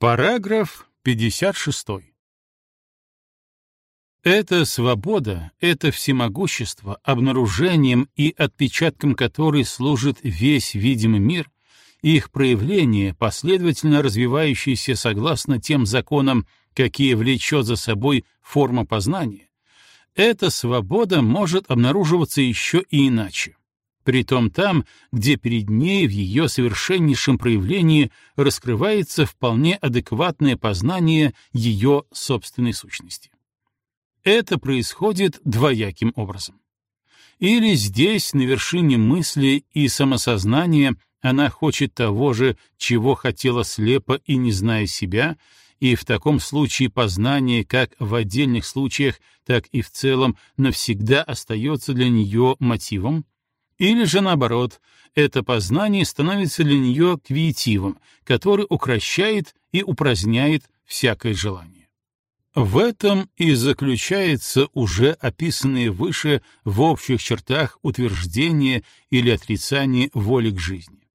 Параграф 56. Эта свобода, это всемогущество, обнаружением и отпечатком которой служит весь видимый мир, их проявление, последовательно развивающееся согласно тем законам, какие влечет за собой форма познания, эта свобода может обнаруживаться еще и иначе притом там, где перед ней в ее совершеннейшем проявлении раскрывается вполне адекватное познание ее собственной сущности. Это происходит двояким образом. Или здесь, на вершине мысли и самосознания, она хочет того же, чего хотела слепо и не зная себя, и в таком случае познание как в отдельных случаях, так и в целом навсегда остается для нее мотивом, или же наоборот, это познание становится для нее квиетивом, который укращает и упраздняет всякое желание. В этом и заключается уже описанное выше в общих чертах утверждение или отрицание воли к жизни.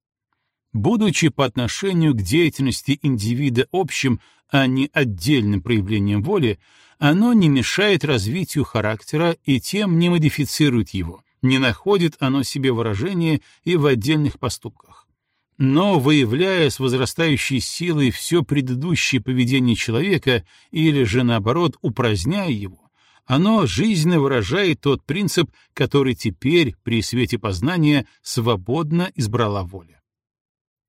Будучи по отношению к деятельности индивида общим, а не отдельным проявлением воли, оно не мешает развитию характера и тем не модифицирует его, не находит оно себе выражения и в отдельных поступках. Но, выявляя с возрастающей силой все предыдущее поведение человека или же, наоборот, упраздняя его, оно жизненно выражает тот принцип, который теперь, при свете познания, свободно избрала воля.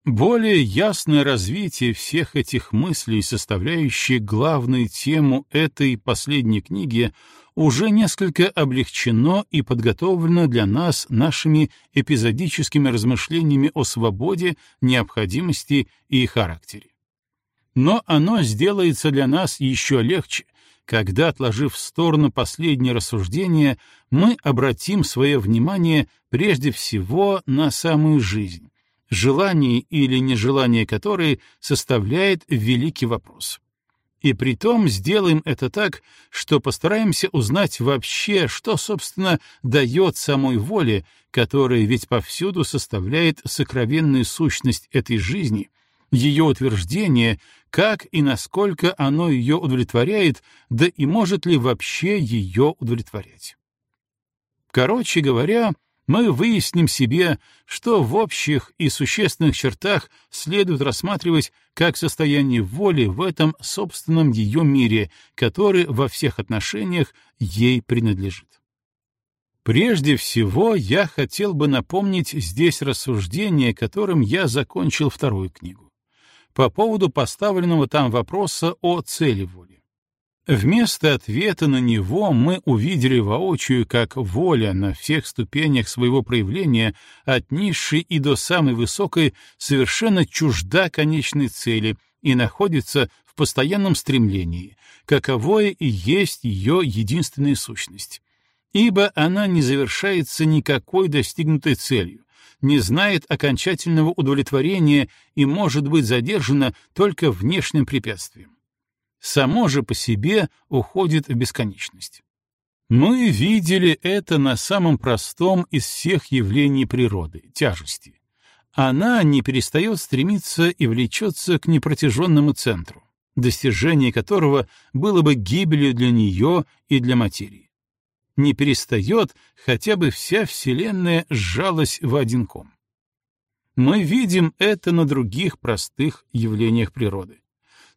Более ясное развитие всех этих мыслей, составляющие главную тему этой последней книги, уже несколько облегчено и подготовлено для нас нашими эпизодическими размышлениями о свободе, необходимости и характере. Но оно сделается для нас еще легче, когда, отложив в сторону последнее рассуждение, мы обратим свое внимание прежде всего на самую жизнь, желание или нежелание которой составляет великий вопрос. И притом сделаем это так, что постараемся узнать вообще, что, собственно, дает самой воле, которая ведь повсюду составляет сокровенную сущность этой жизни, ее утверждение, как и насколько оно ее удовлетворяет, да и может ли вообще ее удовлетворять. Короче говоря, мы выясним себе, что в общих и существенных чертах следует рассматривать как состояние воли в этом собственном ее мире, который во всех отношениях ей принадлежит. Прежде всего, я хотел бы напомнить здесь рассуждение, которым я закончил вторую книгу, по поводу поставленного там вопроса о цели воли. Вместо ответа на него мы увидели воочию, как воля на всех ступенях своего проявления, от низшей и до самой высокой, совершенно чужда конечной цели и находится в постоянном стремлении, каковое и есть ее единственная сущность. Ибо она не завершается никакой достигнутой целью, не знает окончательного удовлетворения и может быть задержана только внешним препятствием само же по себе уходит в бесконечность. Мы видели это на самом простом из всех явлений природы — тяжести. Она не перестает стремиться и влечется к непротяженному центру, достижение которого было бы гибелью для нее и для материи. Не перестает, хотя бы вся Вселенная сжалась в один ком. Мы видим это на других простых явлениях природы.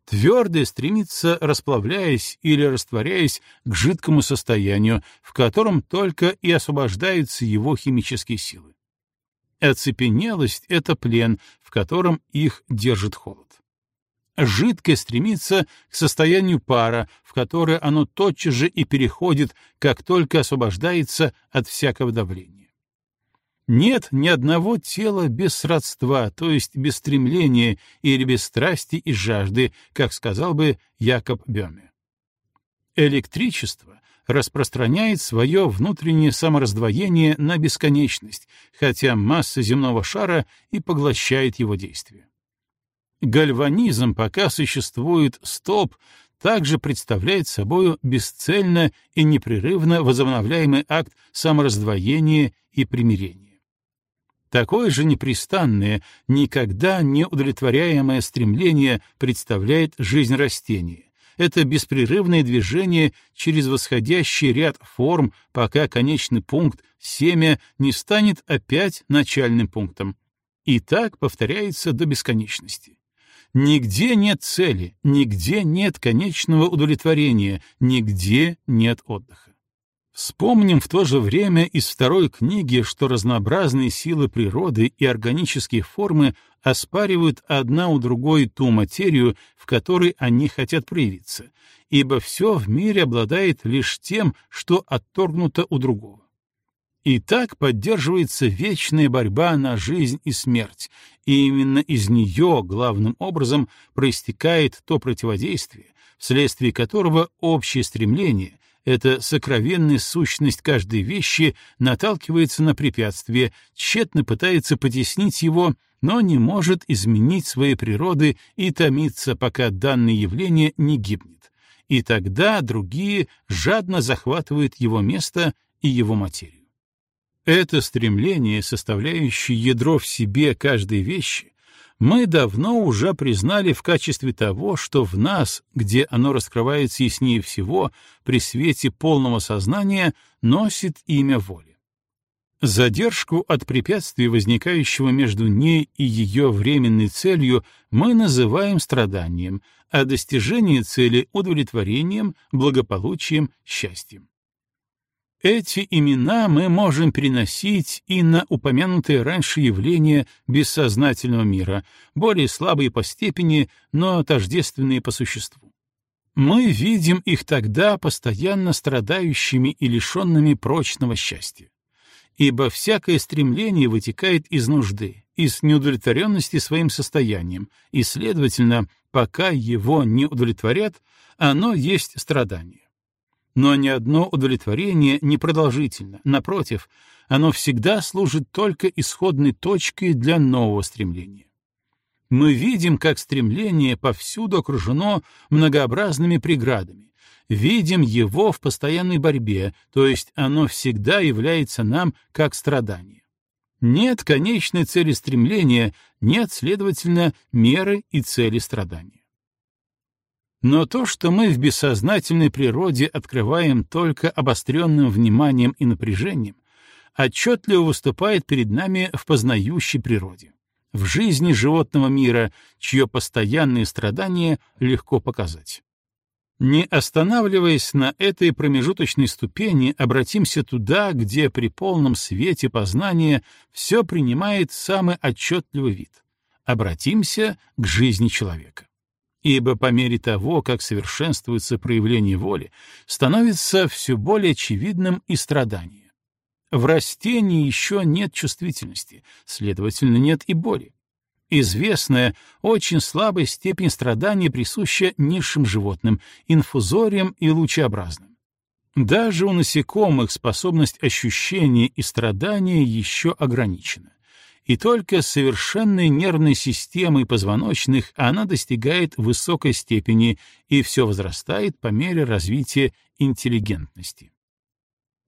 Твердое стремится, расплавляясь или растворяясь, к жидкому состоянию, в котором только и освобождаются его химические силы. Оцепенелость — это плен, в котором их держит холод. Жидкое стремится к состоянию пара, в которое оно тотчас же и переходит, как только освобождается от всякого давления. Нет ни одного тела без сродства, то есть без стремления или без страсти и жажды, как сказал бы Якоб Бёме. Электричество распространяет свое внутреннее самораздвоение на бесконечность, хотя масса земного шара и поглощает его действие. Гальванизм, пока существует стоп, также представляет собой бесцельно и непрерывно возобновляемый акт самораздвоения и примирения. Такое же непрестанное, никогда не удовлетворяемое стремление представляет жизнь растения. Это беспрерывное движение через восходящий ряд форм, пока конечный пункт, семя, не станет опять начальным пунктом. И так повторяется до бесконечности. Нигде нет цели, нигде нет конечного удовлетворения, нигде нет отдыха. Вспомним в то же время из второй книги, что разнообразные силы природы и органические формы оспаривают одна у другой ту материю, в которой они хотят проявиться, ибо все в мире обладает лишь тем, что отторгнуто у другого. И так поддерживается вечная борьба на жизнь и смерть, и именно из нее главным образом проистекает то противодействие, вследствие которого общее стремление, эта сокровенная сущность каждой вещи наталкивается на препятствие, тщетно пытается потеснить его, но не может изменить своей природы и томится, пока данное явление не гибнет. И тогда другие жадно захватывают его место и его материю. Это стремление, составляющее ядро в себе каждой вещи, мы давно уже признали в качестве того, что в нас, где оно раскрывается яснее всего, при свете полного сознания, носит имя воли. Задержку от препятствия, возникающего между ней и ее временной целью, мы называем страданием, а достижение цели — удовлетворением, благополучием, счастьем. Эти имена мы можем переносить и на упомянутые раньше явления бессознательного мира, более слабые по степени, но тождественные по существу. Мы видим их тогда постоянно страдающими и лишенными прочного счастья. Ибо всякое стремление вытекает из нужды, из неудовлетворенности своим состоянием, и, следовательно, пока его не удовлетворят, оно есть страдание. Но ни одно удовлетворение не продолжительно, напротив, оно всегда служит только исходной точкой для нового стремления. Мы видим, как стремление повсюду окружено многообразными преградами, видим его в постоянной борьбе, то есть оно всегда является нам как страдание. Нет конечной цели стремления, нет, следовательно, меры и цели страдания. Но то, что мы в бессознательной природе открываем только обостренным вниманием и напряжением, отчетливо выступает перед нами в познающей природе, в жизни животного мира, чье постоянные страдания легко показать. Не останавливаясь на этой промежуточной ступени, обратимся туда, где при полном свете познания все принимает самый отчетливый вид. Обратимся к жизни человека. Ибо по мере того, как совершенствуется проявление воли, становится все более очевидным и страдание. В растении еще нет чувствительности, следовательно, нет и боли. Известная, очень слабая степень страдания присуща низшим животным, инфузориям и лучеобразным. Даже у насекомых способность ощущения и страдания еще ограничена и только совершенной нервной системой позвоночных она достигает высокой степени и все возрастает по мере развития интеллигентности.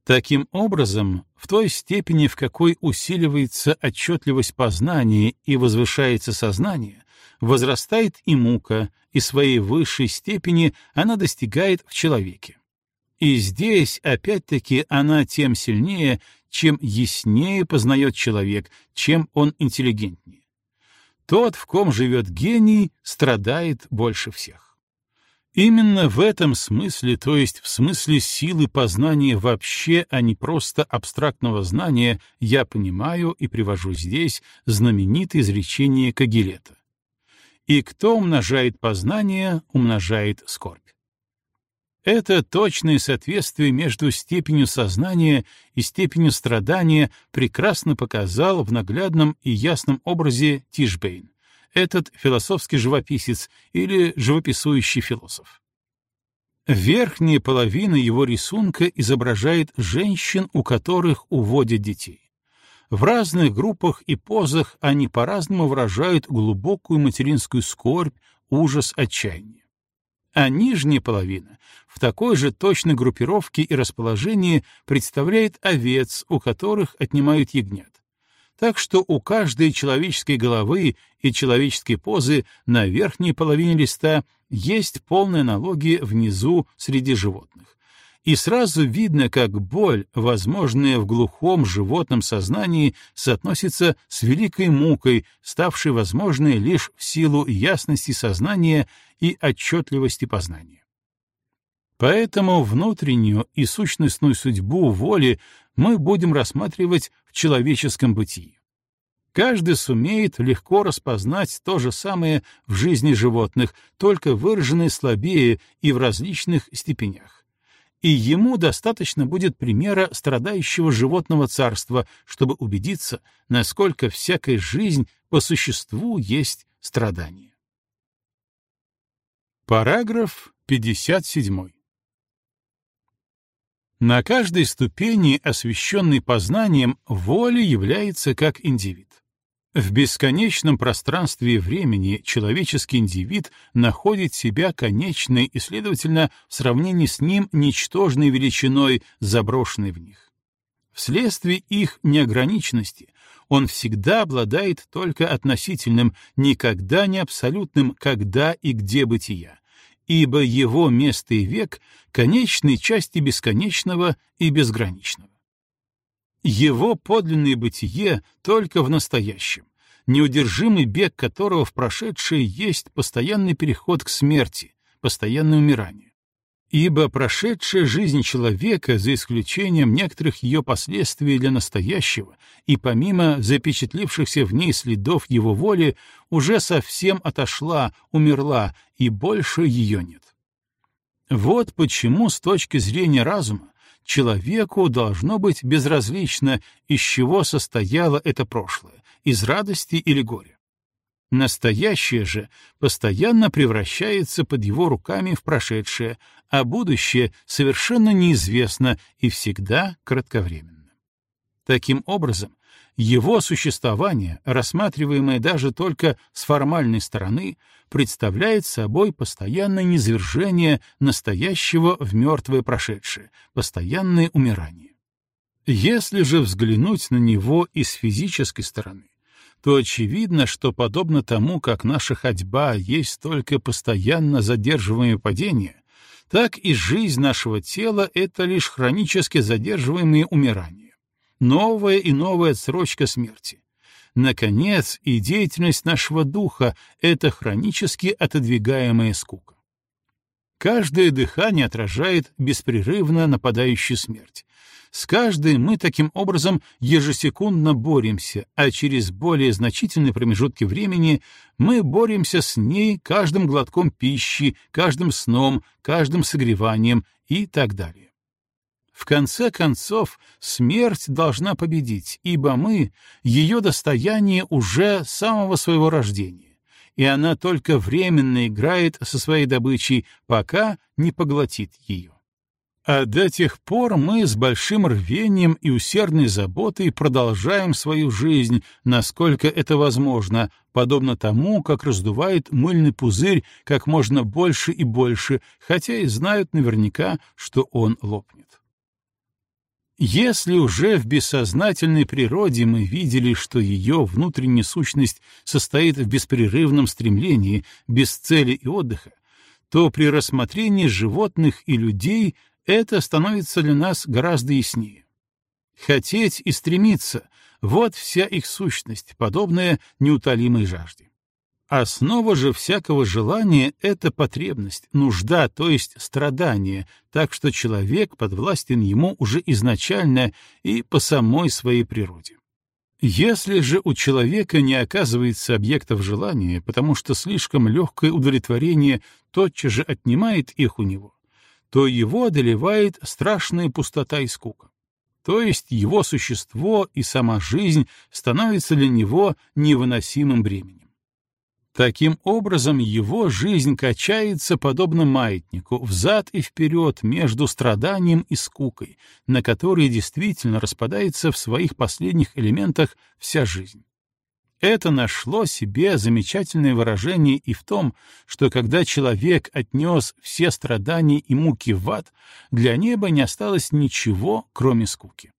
Таким образом, в той степени, в какой усиливается отчетливость познания и возвышается сознание, возрастает и мука, и своей высшей степени она достигает в человеке. И здесь, опять-таки, она тем сильнее, чем яснее познает человек, чем он интеллигентнее. Тот, в ком живет гений, страдает больше всех. Именно в этом смысле, то есть в смысле силы познания вообще, а не просто абстрактного знания, я понимаю и привожу здесь знаменитое изречение Кагилета. «И кто умножает познание, умножает скорбь». Это точное соответствие между степенью сознания и степенью страдания прекрасно показал в наглядном и ясном образе Тишбейн, этот философский живописец или живописующий философ. Верхняя половина его рисунка изображает женщин, у которых уводят детей. В разных группах и позах они по-разному выражают глубокую материнскую скорбь, ужас, отчаяние а нижняя половина в такой же точной группировке и расположении представляет овец, у которых отнимают ягнят. так что у каждой человеческой головы и человеческой позы на верхней половине листа есть полная аналогия внизу среди животных. И сразу видно, как боль, возможная в глухом животном сознании, соотносится с великой мукой, ставшей возможной лишь в силу ясности сознания и отчетливости познания. Поэтому внутреннюю и сущностную судьбу воли мы будем рассматривать в человеческом бытии. Каждый сумеет легко распознать то же самое в жизни животных, только выраженное слабее и в различных степенях. И ему достаточно будет примера страдающего животного царства, чтобы убедиться, насколько всякая жизнь по существу есть страдание. Параграф 57. На каждой ступени, освещенной познанием, воля является как индивид. В бесконечном пространстве времени человеческий индивид находит себя конечной и, следовательно, в сравнении с ним ничтожной величиной, заброшенной в них. Вследствие их неограниченности он всегда обладает только относительным, никогда не абсолютным «когда» и «где» бытия, ибо его место и век — конечной части бесконечного и безграничного. Его подлинное бытие только в настоящем, неудержимый бег которого в прошедшее есть постоянный переход к смерти, постоянное умирание ибо прошедшая жизнь человека, за исключением некоторых ее последствий для настоящего, и помимо запечатлившихся в ней следов его воли, уже совсем отошла, умерла, и больше ее нет. Вот почему с точки зрения разума человеку должно быть безразлично, из чего состояло это прошлое, из радости или горя. Настоящее же постоянно превращается под его руками в прошедшее, а будущее совершенно неизвестно и всегда кратковременно. Таким образом, его существование, рассматриваемое даже только с формальной стороны, представляет собой постоянное низвержение настоящего в мертвое прошедшее, постоянное умирание. Если же взглянуть на него и с физической стороны, то очевидно, что подобно тому, как наша ходьба есть только постоянно задерживаемое падение, так и жизнь нашего тела — это лишь хронически задерживаемые умирания. Новая и новая отсрочка смерти. Наконец, и деятельность нашего духа — это хронически отодвигаемая скука. Каждое дыхание отражает беспрерывно нападающую смерть, с каждой мы таким образом ежесекундно боремся, а через более значительные промежутки времени мы боремся с ней каждым глотком пищи, каждым сном, каждым согреванием и так далее. В конце концов, смерть должна победить, ибо мы — ее достояние уже самого своего рождения, и она только временно играет со своей добычей, пока не поглотит ее. А до тех пор мы с большим рвением и усердной заботой продолжаем свою жизнь, насколько это возможно, подобно тому, как раздувает мыльный пузырь как можно больше и больше, хотя и знают наверняка, что он лопнет. Если уже в бессознательной природе мы видели, что ее внутренняя сущность состоит в беспрерывном стремлении, без цели и отдыха, то при рассмотрении животных и людей это становится для нас гораздо яснее. Хотеть и стремиться — вот вся их сущность, подобная неутолимой жажде. Основа же всякого желания — это потребность, нужда, то есть страдание, так что человек подвластен ему уже изначально и по самой своей природе. Если же у человека не оказывается объектов желания, потому что слишком легкое удовлетворение тотчас же отнимает их у него, то его одолевает страшная пустота и скука. То есть его существо и сама жизнь становятся для него невыносимым бременем. Таким образом, его жизнь качается подобно маятнику, взад и вперед между страданием и скукой, на которые действительно распадается в своих последних элементах вся жизнь. Это нашло себе замечательное выражение и в том, что когда человек отнес все страдания и муки в ад, для неба не осталось ничего, кроме скуки.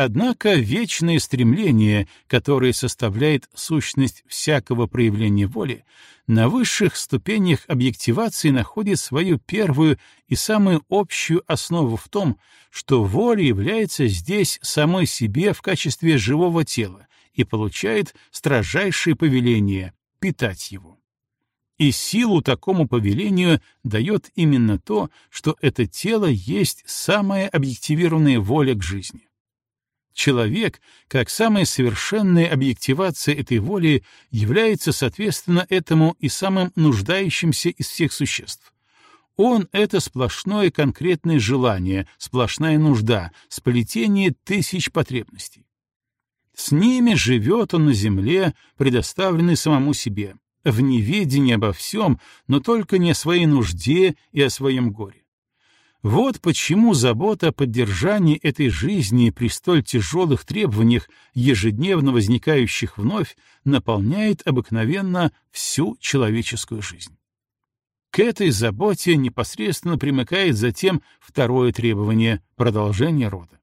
Однако вечное стремление, которое составляет сущность всякого проявления воли, на высших ступенях объективации находит свою первую и самую общую основу в том, что воля является здесь самой себе в качестве живого тела и получает строжайшее повеление — питать его. И силу такому повелению дает именно то, что это тело есть самая объективированная воля к жизни. Человек, как самая совершенная объективация этой воли, является, соответственно, этому и самым нуждающимся из всех существ. Он — это сплошное конкретное желание, сплошная нужда, сплетение тысяч потребностей. С ними живет он на земле, предоставленный самому себе, в неведении обо всем, но только не о своей нужде и о своем горе. Вот почему забота о поддержании этой жизни при столь тяжелых требованиях, ежедневно возникающих вновь, наполняет обыкновенно всю человеческую жизнь. К этой заботе непосредственно примыкает затем второе требование — продолжение рода.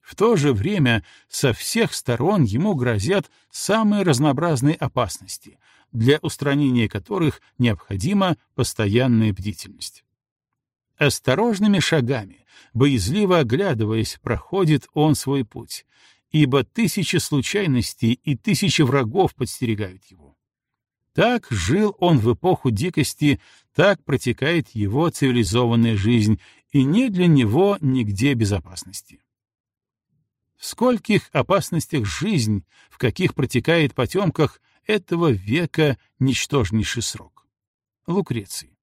В то же время со всех сторон ему грозят самые разнообразные опасности, для устранения которых необходима постоянная бдительность. Осторожными шагами, боязливо оглядываясь, проходит он свой путь, ибо тысячи случайностей и тысячи врагов подстерегают его. Так жил он в эпоху дикости, так протекает его цивилизованная жизнь, и нет для него нигде безопасности. В скольких опасностях жизнь, в каких протекает потемках этого века ничтожнейший срок. Лукреций.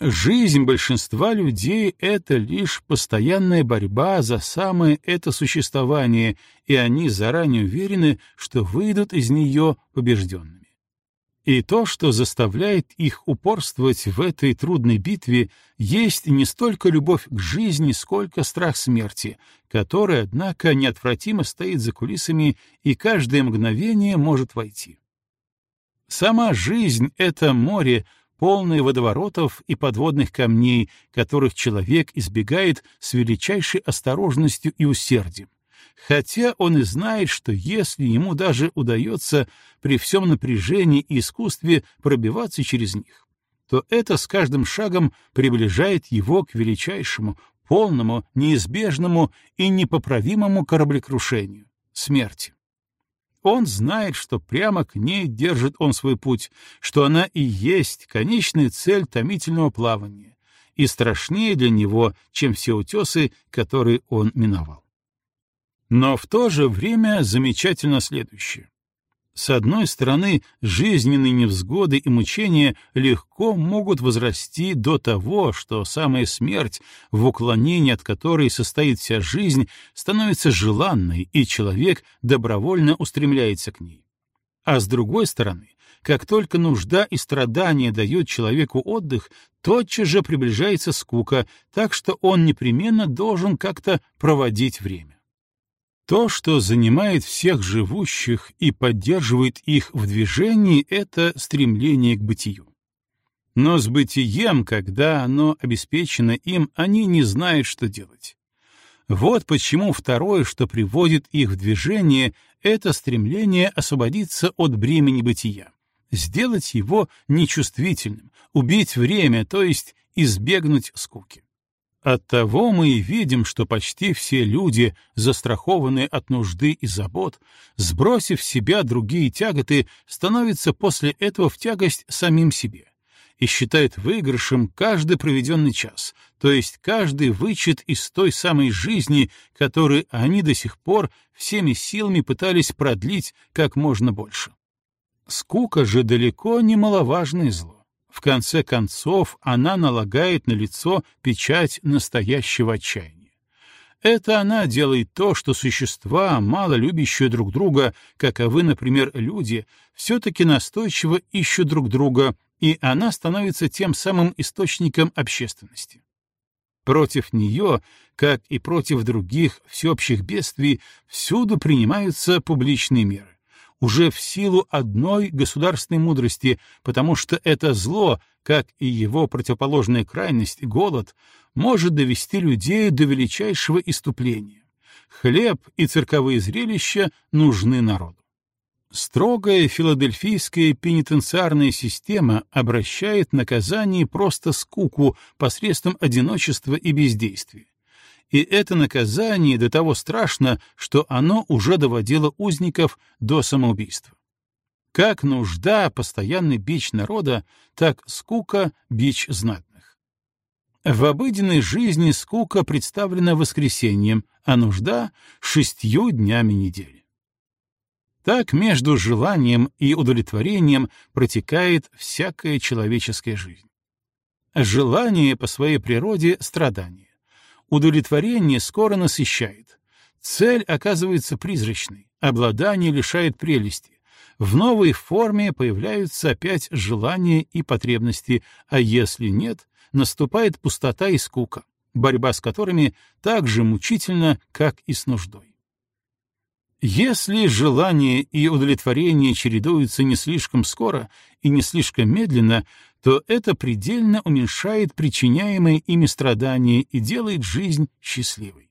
Жизнь большинства людей — это лишь постоянная борьба за самое это существование, и они заранее уверены, что выйдут из нее побежденными. И то, что заставляет их упорствовать в этой трудной битве, есть не столько любовь к жизни, сколько страх смерти, который, однако, неотвратимо стоит за кулисами и каждое мгновение может войти. Сама жизнь — это море, полные водоворотов и подводных камней, которых человек избегает с величайшей осторожностью и усердием, хотя он и знает, что если ему даже удается при всем напряжении и искусстве пробиваться через них, то это с каждым шагом приближает его к величайшему, полному, неизбежному и непоправимому кораблекрушению — смерти. Он знает, что прямо к ней держит он свой путь, что она и есть конечная цель томительного плавания, и страшнее для него, чем все утесы, которые он миновал. Но в то же время замечательно следующее. С одной стороны, жизненные невзгоды и мучения легко могут возрасти до того, что самая смерть, в уклонении от которой состоит вся жизнь, становится желанной, и человек добровольно устремляется к ней. А с другой стороны, как только нужда и страдания дают человеку отдых, тотчас же приближается скука, так что он непременно должен как-то проводить время. То, что занимает всех живущих и поддерживает их в движении, — это стремление к бытию. Но с бытием, когда оно обеспечено им, они не знают, что делать. Вот почему второе, что приводит их в движение, — это стремление освободиться от бремени бытия, сделать его нечувствительным, убить время, то есть избегнуть скуки. Оттого мы и видим, что почти все люди, застрахованные от нужды и забот, сбросив с себя другие тяготы, становятся после этого в тягость самим себе и считают выигрышем каждый проведенный час, то есть каждый вычет из той самой жизни, которую они до сих пор всеми силами пытались продлить как можно больше. Скука же далеко не маловажное зло. В конце концов, она налагает на лицо печать настоящего отчаяния. Это она делает то, что существа, мало любящие друг друга, каковы, например, люди, все-таки настойчиво ищут друг друга, и она становится тем самым источником общественности. Против нее, как и против других всеобщих бедствий, всюду принимаются публичные меры уже в силу одной государственной мудрости, потому что это зло, как и его противоположная крайность, голод, может довести людей до величайшего иступления. хлеб и цирковые зрелища нужны народу. Строгая филадельфийская пенитенциарная система обращает наказание просто скуку посредством одиночества и бездействия. И это наказание до того страшно, что оно уже доводило узников до самоубийства. Как нужда — постоянный бич народа, так скука — бич знатных. В обыденной жизни скука представлена воскресеньем, а нужда — шестью днями недели. Так между желанием и удовлетворением протекает всякая человеческая жизнь. Желание по своей природе — страдание. Удовлетворение скоро насыщает. Цель оказывается призрачной, обладание лишает прелести. В новой форме появляются опять желания и потребности, а если нет, наступает пустота и скука, борьба с которыми так же мучительна, как и с нуждой. Если желание и удовлетворение чередуются не слишком скоро и не слишком медленно, то это предельно уменьшает причиняемые ими страдания и делает жизнь счастливой.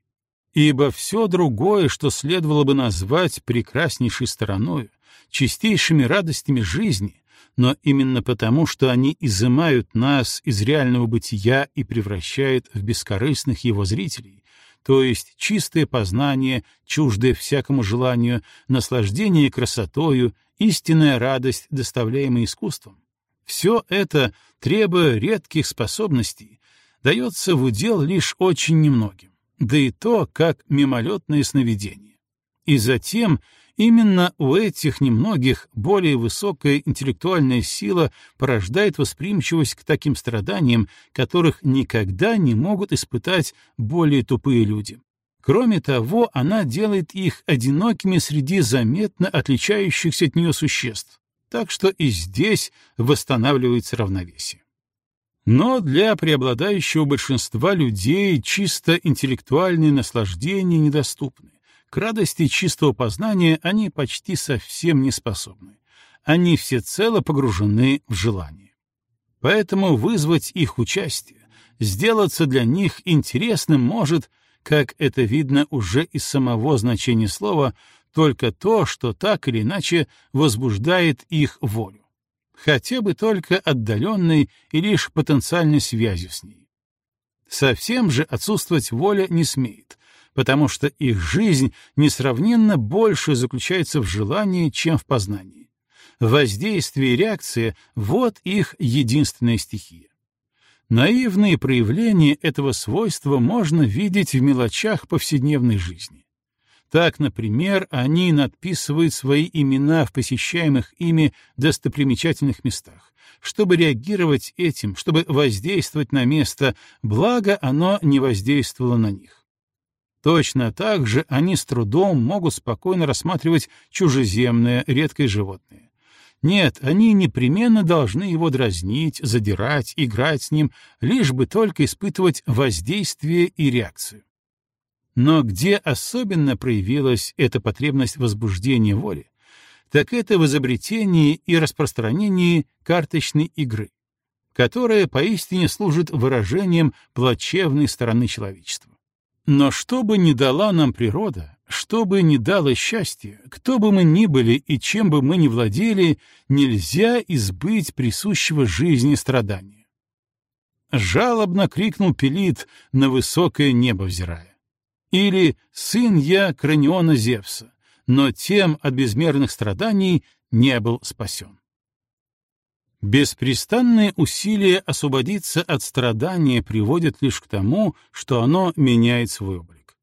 Ибо все другое, что следовало бы назвать прекраснейшей стороной, чистейшими радостями жизни, но именно потому, что они изымают нас из реального бытия и превращают в бескорыстных его зрителей, то есть чистое познание, чуждое всякому желанию, наслаждение красотою, истинная радость, доставляемая искусством. Все это, требуя редких способностей, дается в удел лишь очень немногим, да и то как мимолетное сновидение. И затем Именно у этих немногих более высокая интеллектуальная сила порождает восприимчивость к таким страданиям, которых никогда не могут испытать более тупые люди. Кроме того, она делает их одинокими среди заметно отличающихся от нее существ, так что и здесь восстанавливается равновесие. Но для преобладающего большинства людей чисто интеллектуальные наслаждения недоступны. К радости чистого познания они почти совсем не способны. Они всецело погружены в желание. Поэтому вызвать их участие, сделаться для них интересным может, как это видно уже из самого значения слова, только то, что так или иначе возбуждает их волю, хотя бы только отдаленной и лишь потенциальной связью с ней. Совсем же отсутствовать воля не смеет, потому что их жизнь несравненно больше заключается в желании, чем в познании. Воздействие и реакция — вот их единственная стихия. Наивные проявления этого свойства можно видеть в мелочах повседневной жизни. Так, например, они надписывают свои имена в посещаемых ими достопримечательных местах, чтобы реагировать этим, чтобы воздействовать на место, благо оно не воздействовало на них. Точно так же они с трудом могут спокойно рассматривать чужеземное, редкое животное. Нет, они непременно должны его дразнить, задирать, играть с ним, лишь бы только испытывать воздействие и реакцию. Но где особенно проявилась эта потребность возбуждения воли, так это в изобретении и распространении карточной игры, которая поистине служит выражением плачевной стороны человечества. Но что бы ни дала нам природа, что бы ни дало счастье, кто бы мы ни были и чем бы мы ни владели, нельзя избыть присущего жизни страдания. Жалобно крикнул Пелит, на высокое небо взирая. Или «Сын я краниона Зевса», но тем от безмерных страданий не был спасен. Беспрестанные усилия освободиться от страдания приводят лишь к тому, что оно меняет свой облик.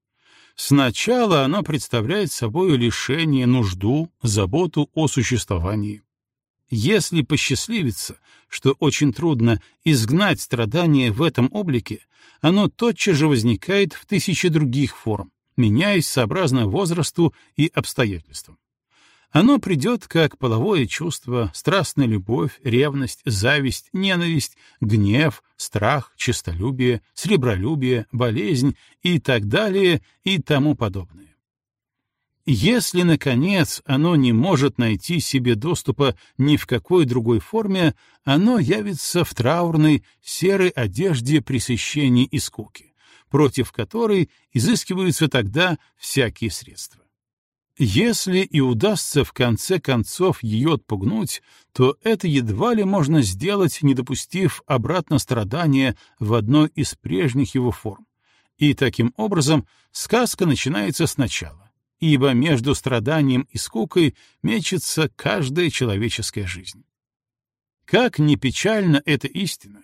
Сначала оно представляет собой лишение, нужду, заботу о существовании. Если посчастливится, что очень трудно изгнать страдание в этом облике, оно тотчас же возникает в тысяче других форм, меняясь сообразно возрасту и обстоятельствам. Оно придет как половое чувство, страстная любовь, ревность, зависть, ненависть, гнев, страх, честолюбие, сребролюбие, болезнь и так далее и тому подобное. Если, наконец, оно не может найти себе доступа ни в какой другой форме, оно явится в траурной, серой одежде пресыщения и скуки, против которой изыскиваются тогда всякие средства. Если и удастся в конце концов ее отпугнуть, то это едва ли можно сделать, не допустив обратно страдания в одной из прежних его форм. И таким образом сказка начинается сначала, ибо между страданием и скукой мечется каждая человеческая жизнь. Как ни печально эта истина,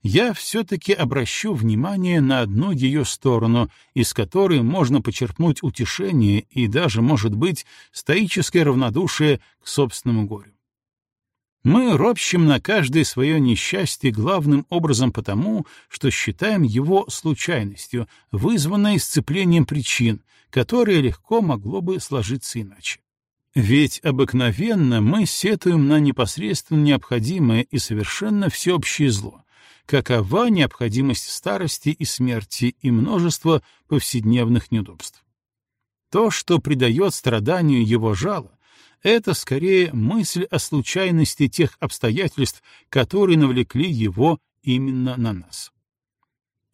я все-таки обращу внимание на одну ее сторону, из которой можно почерпнуть утешение и даже, может быть, стоическое равнодушие к собственному горю. Мы ропщим на каждое свое несчастье главным образом потому, что считаем его случайностью, вызванной сцеплением причин, которое легко могло бы сложиться иначе. Ведь обыкновенно мы сетуем на непосредственно необходимое и совершенно всеобщее зло, какова необходимость старости и смерти и множество повседневных неудобств. То, что придает страданию его жало, это скорее мысль о случайности тех обстоятельств, которые навлекли его именно на нас.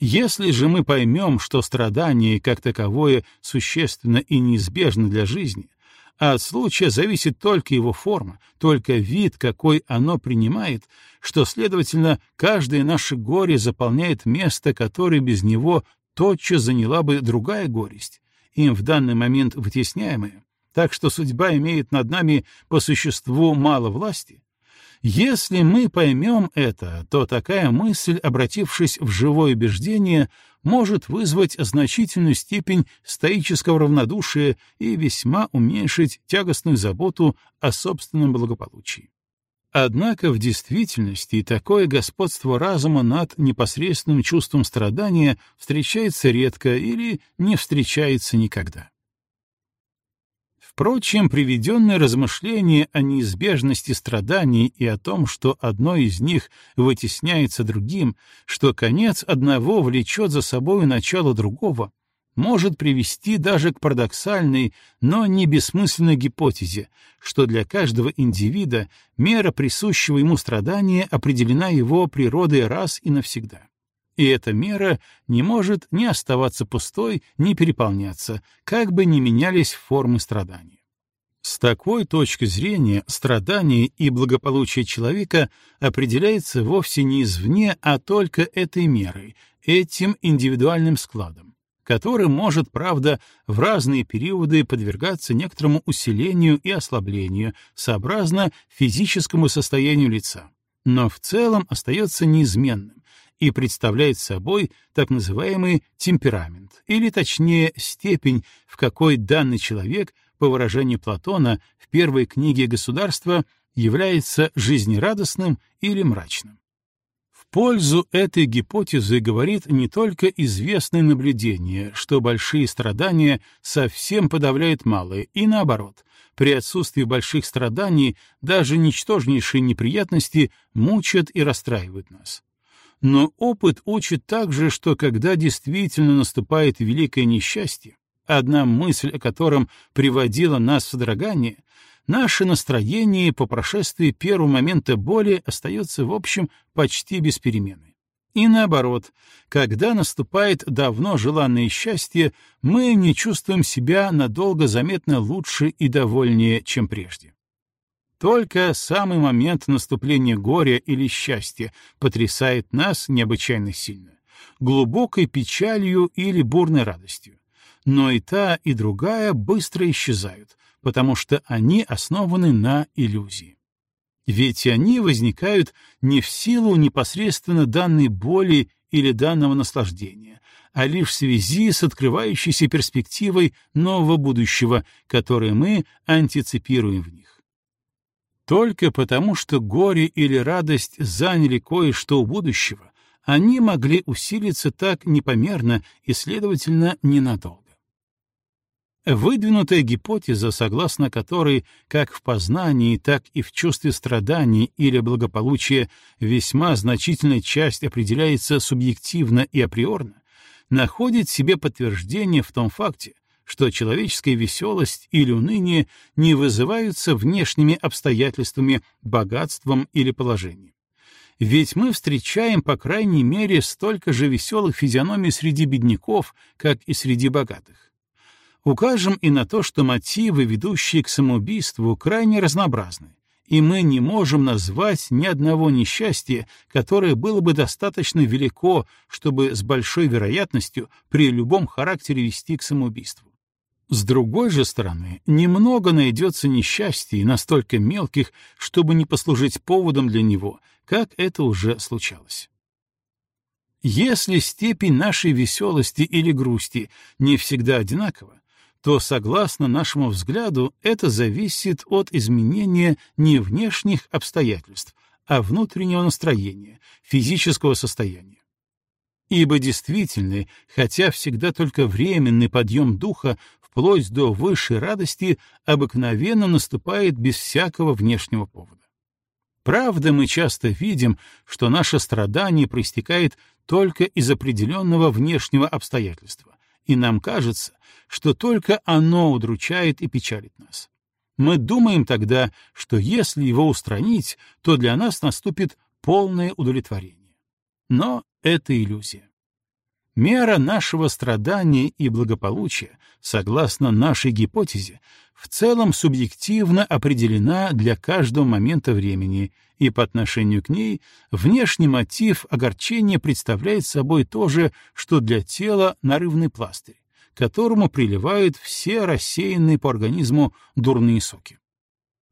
Если же мы поймем, что страдание как таковое существенно и неизбежно для жизни, а от случая зависит только его форма, только вид, какой оно принимает, что, следовательно, каждое наше горе заполняет место, которое без него тотчас заняла бы другая горесть, им в данный момент вытесняемая, так что судьба имеет над нами по существу мало власти, если мы поймем это, то такая мысль, обратившись в живое убеждение, может вызвать значительную степень стоического равнодушия и весьма уменьшить тягостную заботу о собственном благополучии. Однако в действительности такое господство разума над непосредственным чувством страдания встречается редко или не встречается никогда. Впрочем, приведенное размышление о неизбежности страданий и о том, что одно из них вытесняется другим, что конец одного влечет за собой начало другого, может привести даже к парадоксальной, но не бессмысленной гипотезе, что для каждого индивида мера присущего ему страдания определена его природой раз и навсегда и эта мера не может ни оставаться пустой, ни переполняться, как бы ни менялись формы страдания. С такой точки зрения страдание и благополучие человека определяется вовсе не извне, а только этой мерой, этим индивидуальным складом, который может, правда, в разные периоды подвергаться некоторому усилению и ослаблению, сообразно физическому состоянию лица, но в целом остается неизменным, и представляет собой так называемый темперамент, или точнее степень, в какой данный человек, по выражению Платона в первой книге «Государство», является жизнерадостным или мрачным. В пользу этой гипотезы говорит не только известное наблюдение, что большие страдания совсем подавляют малые, и наоборот, при отсутствии больших страданий даже ничтожнейшие неприятности мучат и расстраивают нас. Но опыт учит также, что когда действительно наступает великое несчастье, одна мысль о котором приводила нас в содрогание, наше настроение по прошествии первого момента боли остается, в общем, почти без перемены. И наоборот, когда наступает давно желанное счастье, мы не чувствуем себя надолго заметно лучше и довольнее, чем прежде. Только самый момент наступления горя или счастья потрясает нас необычайно сильно, глубокой печалью или бурной радостью. Но и та, и другая быстро исчезают, потому что они основаны на иллюзии. Ведь они возникают не в силу непосредственно данной боли или данного наслаждения, а лишь в связи с открывающейся перспективой нового будущего, которое мы антиципируем в них. Только потому, что горе или радость заняли кое-что у будущего, они могли усилиться так непомерно и, следовательно, ненадолго. Выдвинутая гипотеза, согласно которой как в познании, так и в чувстве страданий или благополучия весьма значительная часть определяется субъективно и априорно, находит себе подтверждение в том факте, что человеческая веселость или уныние не вызываются внешними обстоятельствами, богатством или положением. Ведь мы встречаем, по крайней мере, столько же веселых физиономий среди бедняков, как и среди богатых. Укажем и на то, что мотивы, ведущие к самоубийству, крайне разнообразны, и мы не можем назвать ни одного несчастья, которое было бы достаточно велико, чтобы с большой вероятностью при любом характере вести к самоубийству. С другой же стороны, немного найдется несчастий, настолько мелких, чтобы не послужить поводом для него, как это уже случалось. Если степень нашей веселости или грусти не всегда одинакова, то, согласно нашему взгляду, это зависит от изменения не внешних обстоятельств, а внутреннего настроения, физического состояния. Ибо действительный, хотя всегда только временный подъем духа вплоть до высшей радости, обыкновенно наступает без всякого внешнего повода. Правда, мы часто видим, что наше страдание проистекает только из определенного внешнего обстоятельства, и нам кажется, что только оно удручает и печалит нас. Мы думаем тогда, что если его устранить, то для нас наступит полное удовлетворение. Но это иллюзия. Мера нашего страдания и благополучия, согласно нашей гипотезе, в целом субъективно определена для каждого момента времени, и по отношению к ней внешний мотив огорчения представляет собой то же, что для тела нарывный пластырь, которому приливают все рассеянные по организму дурные соки.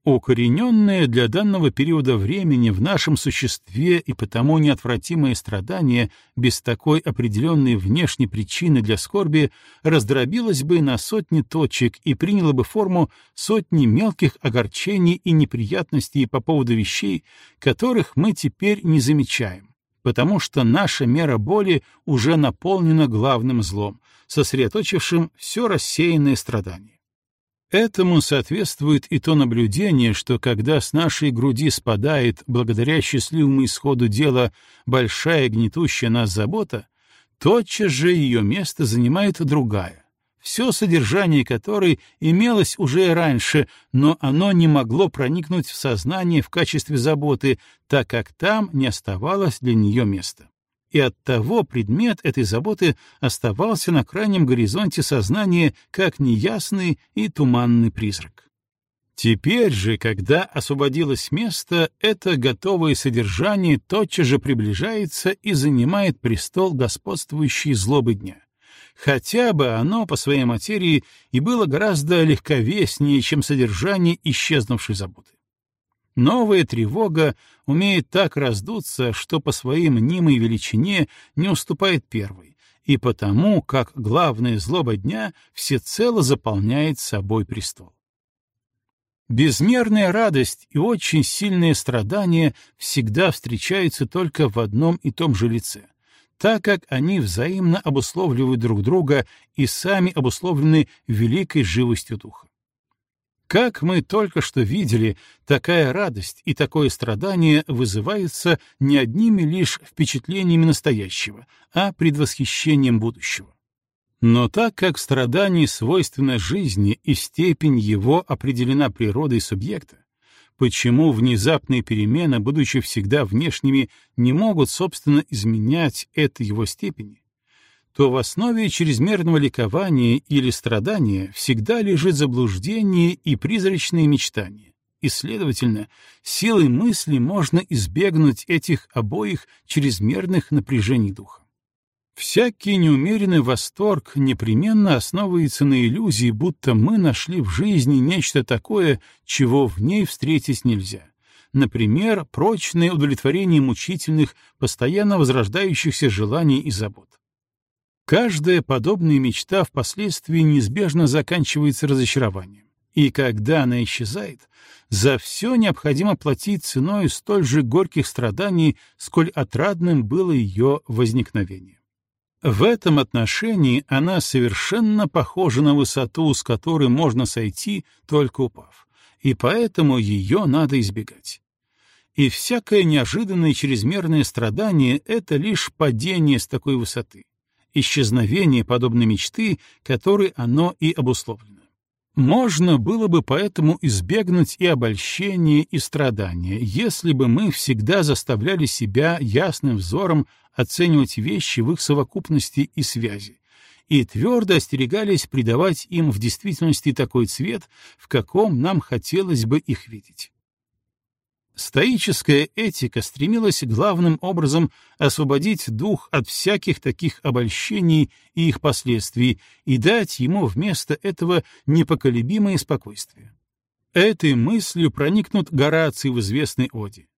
Укорененное для данного периода времени в нашем существе и потому неотвратимое страдание без такой определенной внешней причины для скорби раздробилось бы на сотни точек и приняло бы форму сотни мелких огорчений и неприятностей по поводу вещей, которых мы теперь не замечаем, потому что наша мера боли уже наполнена главным злом, сосредоточившим все рассеянное страдание. Этому соответствует и то наблюдение, что когда с нашей груди спадает, благодаря счастливому исходу дела, большая гнетущая нас забота, тотчас же ее место занимает другая, все содержание которой имелось уже раньше, но оно не могло проникнуть в сознание в качестве заботы, так как там не оставалось для нее места и оттого предмет этой заботы оставался на крайнем горизонте сознания как неясный и туманный призрак. Теперь же, когда освободилось место, это готовое содержание тотчас же приближается и занимает престол господствующей злобы дня. Хотя бы оно по своей материи и было гораздо легковеснее, чем содержание исчезнувшей заботы. Новая тревога умеет так раздуться, что по своей мнимой величине не уступает первой, и потому, как главная злоба дня всецело заполняет собой престол. Безмерная радость и очень сильное страдание всегда встречаются только в одном и том же лице, так как они взаимно обусловливают друг друга и сами обусловлены великой живостью духа. Как мы только что видели, такая радость и такое страдание вызываются не одними лишь впечатлениями настоящего, а предвосхищением будущего. Но так как страдание свойственно жизни и степень его определена природой субъекта, почему внезапные перемены, будучи всегда внешними, не могут, собственно, изменять этой его степени, то в основе чрезмерного ликования или страдания всегда лежит заблуждение и призрачные мечтания. И, следовательно, силой мысли можно избегнуть этих обоих чрезмерных напряжений духа. Всякий неумеренный восторг непременно основывается на иллюзии, будто мы нашли в жизни нечто такое, чего в ней встретить нельзя. Например, прочное удовлетворение мучительных, постоянно возрождающихся желаний и забот. Каждая подобная мечта впоследствии неизбежно заканчивается разочарованием. И когда она исчезает, за все необходимо платить ценой столь же горьких страданий, сколь отрадным было ее возникновение. В этом отношении она совершенно похожа на высоту, с которой можно сойти, только упав, и поэтому ее надо избегать. И всякое неожиданное чрезмерное страдание — это лишь падение с такой высоты исчезновение подобной мечты, которой оно и обусловлено. Можно было бы поэтому избегнуть и обольщения, и страдания, если бы мы всегда заставляли себя ясным взором оценивать вещи в их совокупности и связи, и твердо остерегались придавать им в действительности такой цвет, в каком нам хотелось бы их видеть. Стоическая этика стремилась главным образом освободить дух от всяких таких обольщений и их последствий и дать ему вместо этого непоколебимое спокойствие. Этой мыслью проникнут Гораций в известной оде.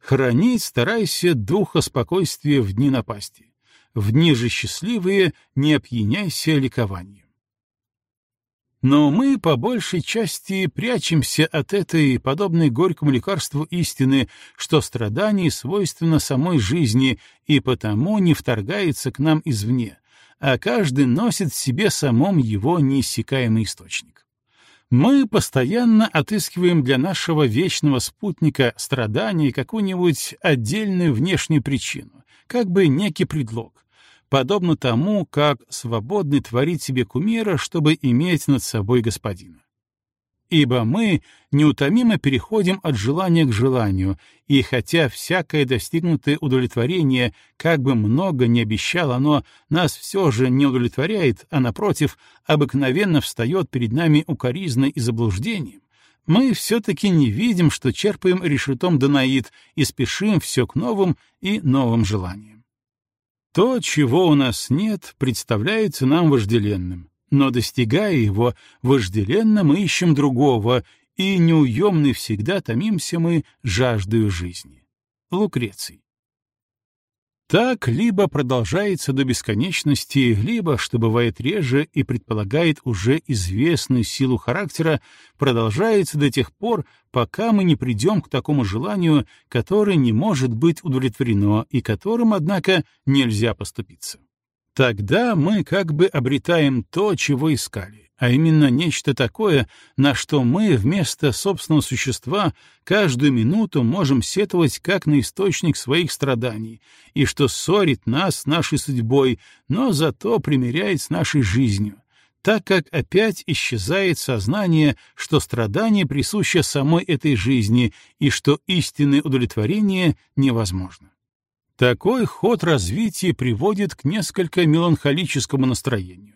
«Хранить старайся духа спокойствия в дни напасти, в дни же счастливые не опьяняйся ликованием». Но мы по большей части прячемся от этой, подобной горькому лекарству истины, что страдание свойственно самой жизни и потому не вторгается к нам извне, а каждый носит в себе самом его неиссякаемый источник. Мы постоянно отыскиваем для нашего вечного спутника страдания какую-нибудь отдельную внешнюю причину, как бы некий предлог, подобно тому, как свободный творит себе кумира, чтобы иметь над собой господина. Ибо мы неутомимо переходим от желания к желанию, и хотя всякое достигнутое удовлетворение, как бы много не обещало оно, нас все же не удовлетворяет, а, напротив, обыкновенно встает перед нами укоризной и заблуждением, мы все-таки не видим, что черпаем решетом Данаид и спешим все к новым и новым желаниям. То, чего у нас нет, представляется нам вожделенным, но, достигая его, вожделенно мы ищем другого, и неуемны всегда томимся мы жаждою жизни. Лукреций. Так либо продолжается до бесконечности, либо, что бывает реже и предполагает уже известную силу характера, продолжается до тех пор, пока мы не придем к такому желанию, которое не может быть удовлетворено и которым, однако, нельзя поступиться. Тогда мы как бы обретаем то, чего искали, а именно нечто такое, на что мы вместо собственного существа каждую минуту можем сетовать как на источник своих страданий, и что ссорит нас с нашей судьбой, но зато примиряет с нашей жизнью, так как опять исчезает сознание, что страдание присуще самой этой жизни и что истинное удовлетворение невозможно. Такой ход развития приводит к несколько меланхолическому настроению.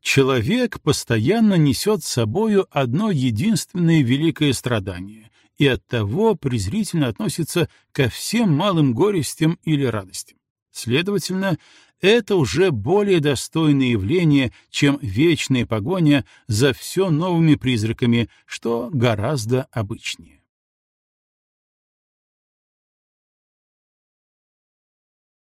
Человек постоянно несет с собою одно единственное великое страдание и оттого презрительно относится ко всем малым горестям или радостям. Следовательно, это уже более достойное явление, чем вечная погоня за все новыми призраками, что гораздо обычнее.